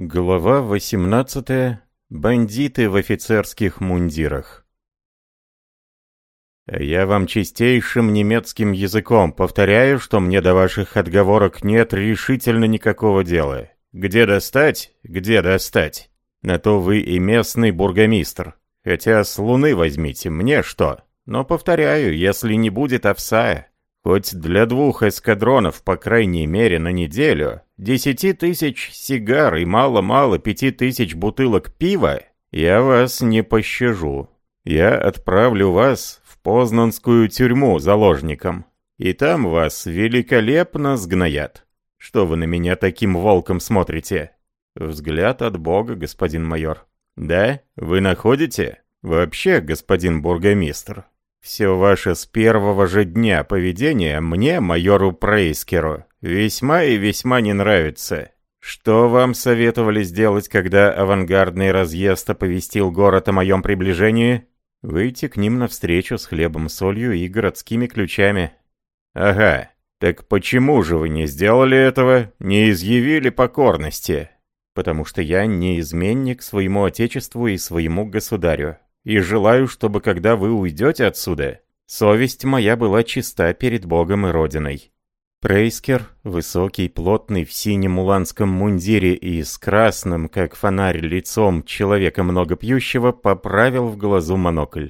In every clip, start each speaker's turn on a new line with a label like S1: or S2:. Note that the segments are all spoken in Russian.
S1: Глава 18. Бандиты в офицерских мундирах. Я вам чистейшим немецким языком повторяю, что мне до ваших отговорок нет решительно никакого дела. Где достать? Где достать? На то вы и местный бургомистр. Хотя с луны возьмите, мне что? Но повторяю, если не будет овса, хоть для двух эскадронов, по крайней мере, на неделю, десяти тысяч сигар и мало-мало пяти тысяч бутылок пива, я вас не пощажу. Я отправлю вас в Познанскую тюрьму заложником, и там вас великолепно сгноят. Что вы на меня таким волком смотрите? Взгляд от Бога, господин майор. Да, вы находите? Вообще, господин бургомистр, все ваше с первого же дня поведение мне, майору Прейскеру, весьма и весьма не нравится. Что вам советовали сделать, когда авангардный разъезд оповестил город о моем приближении? Выйти к ним навстречу с хлебом, солью и городскими ключами. Ага, так почему же вы не сделали этого, не изъявили покорности? Потому что я не изменник своему отечеству и своему государю и желаю, чтобы когда вы уйдете отсюда, совесть моя была чиста перед Богом и Родиной». Прейскер, высокий, плотный, в синем уланском мундире и с красным, как фонарь, лицом человека много пьющего, поправил в глазу монокль.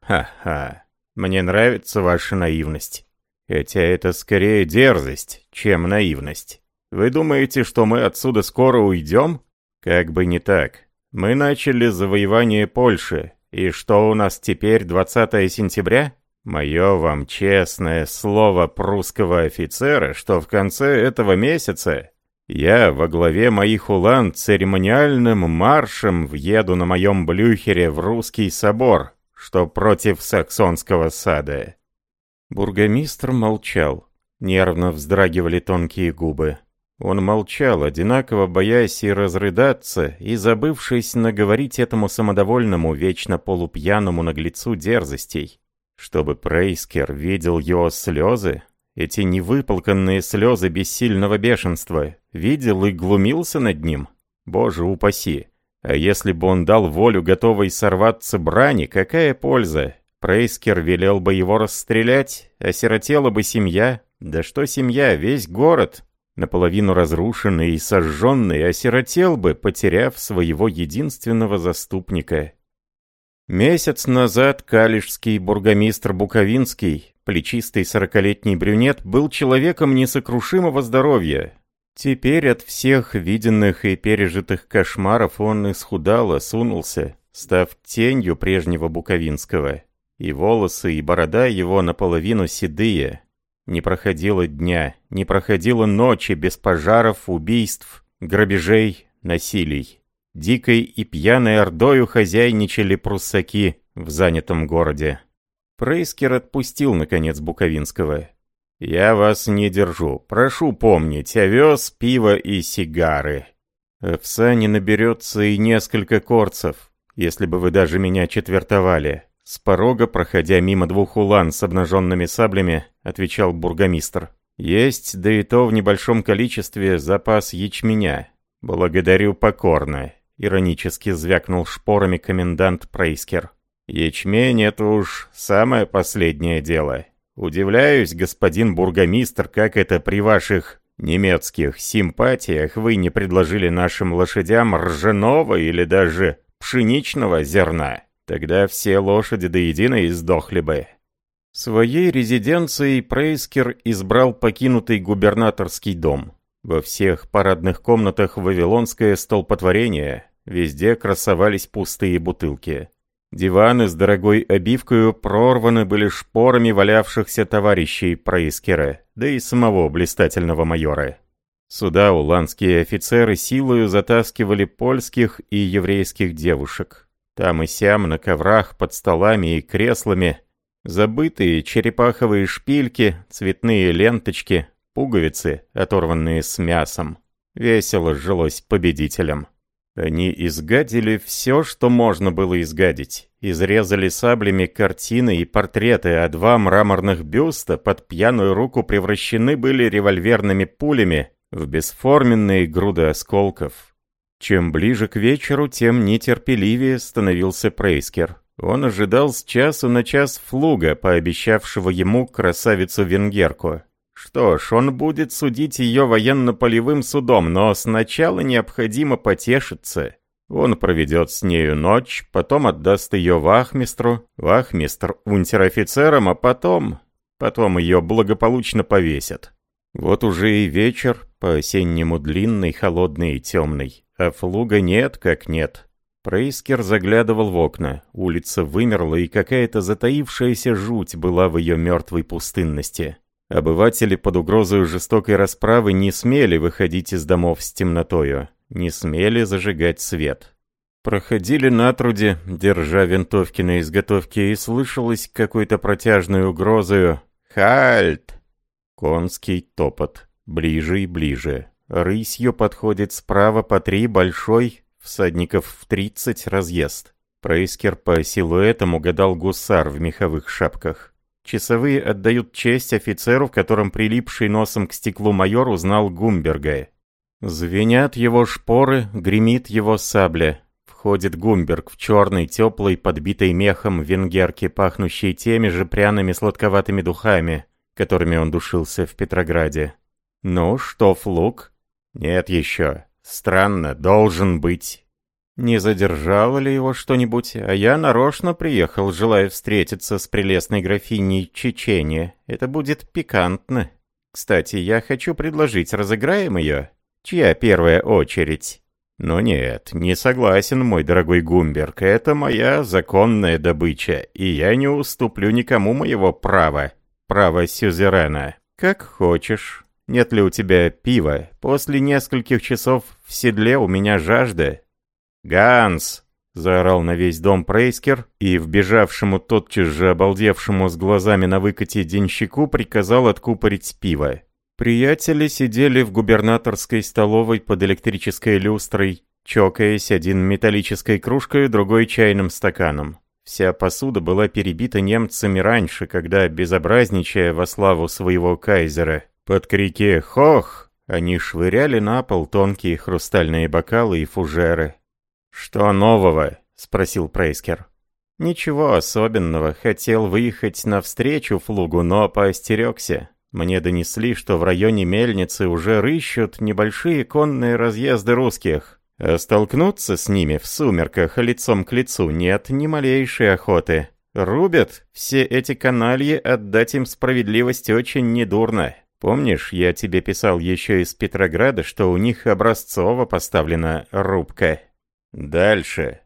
S1: «Ха-ха, мне нравится ваша наивность. Хотя это скорее дерзость, чем наивность. Вы думаете, что мы отсюда скоро уйдем? Как бы не так. Мы начали завоевание Польши, и что у нас теперь 20 сентября? Мое вам честное слово прусского офицера, что в конце этого месяца я во главе моих улан церемониальным маршем въеду на моем блюхере в русский собор, что против саксонского сада». Бургомистр молчал. Нервно вздрагивали тонкие губы. Он молчал, одинаково боясь и разрыдаться, и забывшись наговорить этому самодовольному, вечно полупьяному наглецу дерзостей. Чтобы Прейскер видел его слезы, эти невыполканные слезы бессильного бешенства, видел и глумился над ним. Боже упаси! А если бы он дал волю готовой сорваться брани, какая польза? Прейскер велел бы его расстрелять, осиротела бы семья. Да что семья, весь город, наполовину разрушенный и сожженный, осиротел бы, потеряв своего единственного заступника. Месяц назад калишский бургомистр Буковинский, плечистый сорокалетний брюнет, был человеком несокрушимого здоровья. Теперь от всех виденных и пережитых кошмаров он исхудал, осунулся, став тенью прежнего Буковинского. И волосы, и борода его наполовину седые, не проходило дня, не проходило ночи без пожаров, убийств, грабежей, насилий. Дикой и пьяной ордою хозяйничали пруссаки в занятом городе. Прейскер отпустил, наконец, Буковинского. «Я вас не держу. Прошу помнить, овес, пиво и сигары. Овса не наберется и несколько корцев, если бы вы даже меня четвертовали. С порога, проходя мимо двух улан с обнаженными саблями, отвечал бургомистр. «Есть, да и то в небольшом количестве, запас ячменя. Благодарю покорно», — иронически звякнул шпорами комендант Прейскер. «Ячмень — это уж самое последнее дело. Удивляюсь, господин бургомистр, как это при ваших немецких симпатиях вы не предложили нашим лошадям ржаного или даже пшеничного зерна». Тогда все лошади до единой сдохли бы. Своей резиденцией Прейскер избрал покинутый губернаторский дом. Во всех парадных комнатах вавилонское столпотворение, везде красовались пустые бутылки. Диваны с дорогой обивкой прорваны были шпорами валявшихся товарищей Прейскера, да и самого блистательного майора. Сюда уланские офицеры силою затаскивали польских и еврейских девушек. Там и сям на коврах под столами и креслами забытые черепаховые шпильки, цветные ленточки, пуговицы, оторванные с мясом. Весело жилось победителям. Они изгадили все, что можно было изгадить. Изрезали саблями картины и портреты, а два мраморных бюста под пьяную руку превращены были револьверными пулями в бесформенные груды осколков. Чем ближе к вечеру, тем нетерпеливее становился Прейскер. Он ожидал с часу на час флуга, пообещавшего ему красавицу-венгерку. Что ж, он будет судить ее военно-полевым судом, но сначала необходимо потешиться. Он проведет с нею ночь, потом отдаст ее вахмистру, вахмистр унтер-офицерам, а потом... Потом ее благополучно повесят. Вот уже и вечер, по-осеннему длинный, холодный и темный. А флуга нет, как нет. Прейскер заглядывал в окна. Улица вымерла, и какая-то затаившаяся жуть была в ее мертвой пустынности. Обыватели под угрозой жестокой расправы не смели выходить из домов с темнотою, не смели зажигать свет. Проходили на труде, держа винтовки на изготовке, и слышалось какой-то протяжной угрозою «Хальт!». Конский топот. Ближе и ближе. Рысью подходит справа по три большой, всадников в тридцать разъезд. Прейскер по силуэтам угадал гусар в меховых шапках. Часовые отдают честь офицеру, в котором прилипший носом к стеклу майор узнал Гумберга. Звенят его шпоры, гремит его сабля. Входит Гумберг в черной, теплой, подбитой мехом венгерке, пахнущей теми же пряными сладковатыми духами, которыми он душился в Петрограде. «Ну, что, Флук?» «Нет еще. Странно, должен быть». Не задержало ли его что-нибудь, а я нарочно приехал, желая встретиться с прелестной графиней Чечения. Это будет пикантно. Кстати, я хочу предложить, разыграем ее? Чья первая очередь? Но нет, не согласен, мой дорогой Гумберг, это моя законная добыча, и я не уступлю никому моего права. Право сюзерена. Как хочешь. Нет ли у тебя пива? После нескольких часов в седле у меня жажда, «Ганс!» — заорал на весь дом Прейскер, и вбежавшему тотчас же обалдевшему с глазами на выкате денщику приказал откупорить пиво. Приятели сидели в губернаторской столовой под электрической люстрой, чокаясь один металлической кружкой, другой чайным стаканом. Вся посуда была перебита немцами раньше, когда, безобразничая во славу своего кайзера, под крики «Хох!» они швыряли на пол тонкие хрустальные бокалы и фужеры. «Что нового?» — спросил Прейскер. «Ничего особенного. Хотел выехать навстречу флугу, но поостерегся. Мне донесли, что в районе мельницы уже рыщут небольшие конные разъезды русских. А столкнуться с ними в сумерках лицом к лицу нет ни малейшей охоты. Рубят все эти канальи, отдать им справедливость очень недурно. Помнишь, я тебе писал еще из Петрограда, что у них образцово поставлена рубка?» Дальше.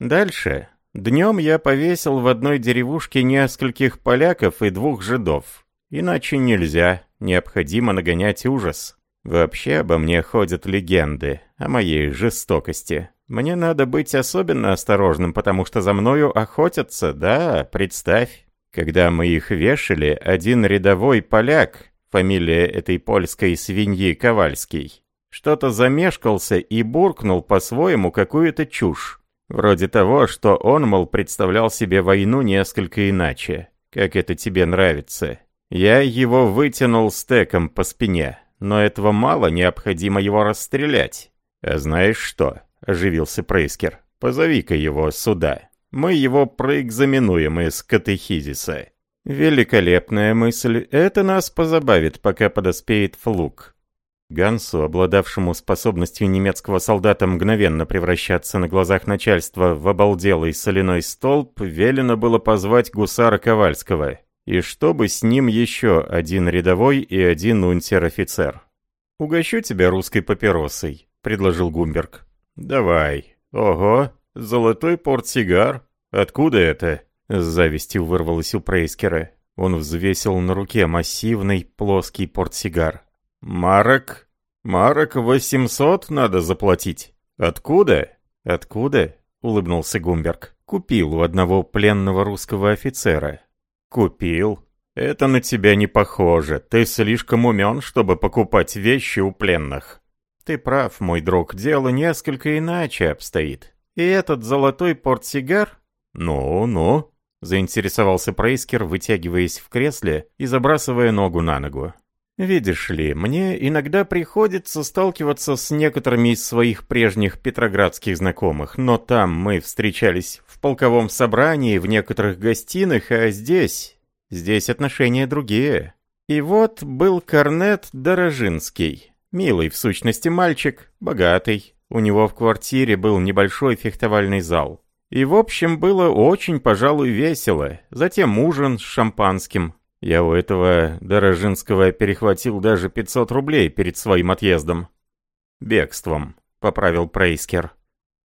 S1: Дальше. Днем я повесил в одной деревушке нескольких поляков и двух жидов. Иначе нельзя, необходимо нагонять ужас. Вообще обо мне ходят легенды, о моей жестокости. Мне надо быть особенно осторожным, потому что за мною охотятся, да, представь. Когда мы их вешали, один рядовой поляк, фамилия этой польской свиньи Ковальский, что-то замешкался и буркнул по-своему какую-то чушь. Вроде того, что он, мол, представлял себе войну несколько иначе. Как это тебе нравится? Я его вытянул стеком по спине, но этого мало, необходимо его расстрелять. А знаешь что? Оживился Прейскер. Позови-ка его сюда. Мы его проэкзаменуем из катехизиса. Великолепная мысль. Это нас позабавит, пока подоспеет флук. Гансу, обладавшему способностью немецкого солдата мгновенно превращаться на глазах начальства в обалделый соляной столб, велено было позвать гусара Ковальского, и чтобы с ним еще один рядовой и один унтер-офицер. «Угощу тебя русской папиросой», — предложил Гумберг. «Давай. Ого, золотой портсигар. Откуда это?» С завистью вырвалось у Прейскера. Он взвесил на руке массивный плоский портсигар. «Марок? Марок восемьсот надо заплатить. Откуда?» «Откуда?» — улыбнулся Гумберг. «Купил у одного пленного русского офицера». «Купил? Это на тебя не похоже. Ты слишком умен, чтобы покупать вещи у пленных». «Ты прав, мой друг, дело несколько иначе обстоит. И этот золотой портсигар?» «Ну-ну», — заинтересовался Прейскер, вытягиваясь в кресле и забрасывая ногу на ногу. Видишь ли, мне иногда приходится сталкиваться с некоторыми из своих прежних петроградских знакомых, но там мы встречались в полковом собрании, в некоторых гостиных, а здесь... Здесь отношения другие. И вот был корнет Дорожинский. Милый, в сущности, мальчик, богатый. У него в квартире был небольшой фехтовальный зал. И в общем было очень, пожалуй, весело. Затем ужин с шампанским, я у этого Дорожинского перехватил даже 500 рублей перед своим отъездом. «Бегством», — поправил Прейскер.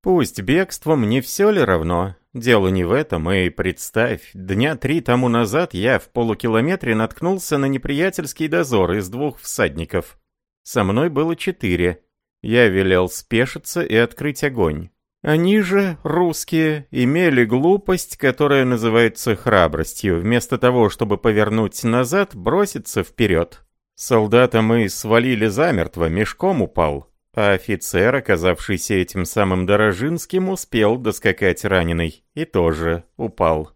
S1: «Пусть бегством, не все ли равно? Дело не в этом, и представь, дня три тому назад я в полукилометре наткнулся на неприятельский дозор из двух всадников. Со мной было четыре. Я велел спешиться и открыть огонь. Они же, русские, имели глупость, которая называется храбростью, вместо того, чтобы повернуть назад, броситься вперед. Солдата мы свалили замертво, мешком упал, а офицер, оказавшийся этим самым Дорожинским, успел доскакать раненый и тоже упал.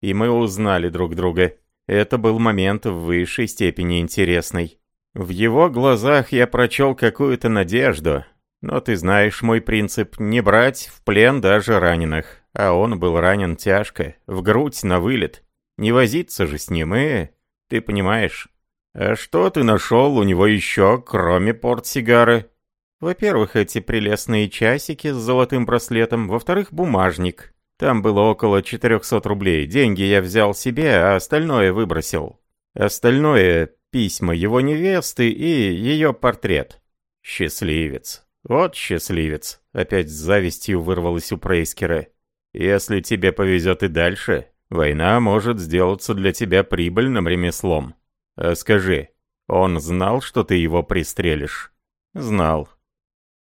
S1: И мы узнали друг друга. Это был момент в высшей степени интересный. В его глазах я прочел какую-то надежду, но ты знаешь мой принцип – не брать в плен даже раненых. А он был ранен тяжко, в грудь на вылет. Не возиться же с ним, и... Ты понимаешь? А что ты нашел у него еще, кроме портсигары? Во-первых, эти прелестные часики с золотым браслетом. Во-вторых, бумажник. Там было около 400 рублей. Деньги я взял себе, а остальное выбросил. Остальное – письма его невесты и ее портрет. Счастливец. «Вот счастливец!» — опять с завистью вырвалось у Прейскера. «Если тебе повезет и дальше, война может сделаться для тебя прибыльным ремеслом. А скажи, он знал, что ты его пристрелишь?» «Знал».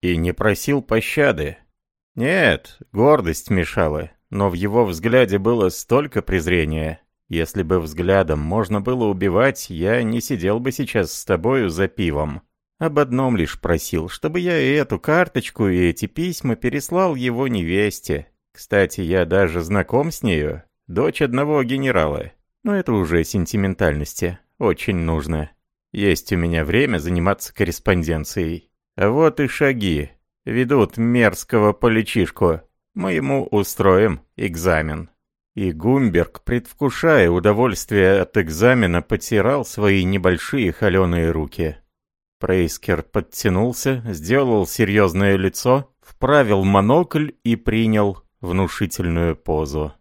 S1: «И не просил пощады?» «Нет, гордость мешала, но в его взгляде было столько презрения. Если бы взглядом можно было убивать, я не сидел бы сейчас с тобою за пивом». Об одном лишь просил, чтобы я и эту карточку, и эти письма переслал его невесте. Кстати, я даже знаком с нею, дочь одного генерала. Но это уже сентиментальности, очень нужно. Есть у меня время заниматься корреспонденцией. А вот и шаги. Ведут мерзкого поличишку. Мы ему устроим экзамен. И Гумберг, предвкушая удовольствие от экзамена, потирал свои небольшие холеные руки. Прейскер подтянулся, сделал серьезное лицо, вправил монокль и принял внушительную позу.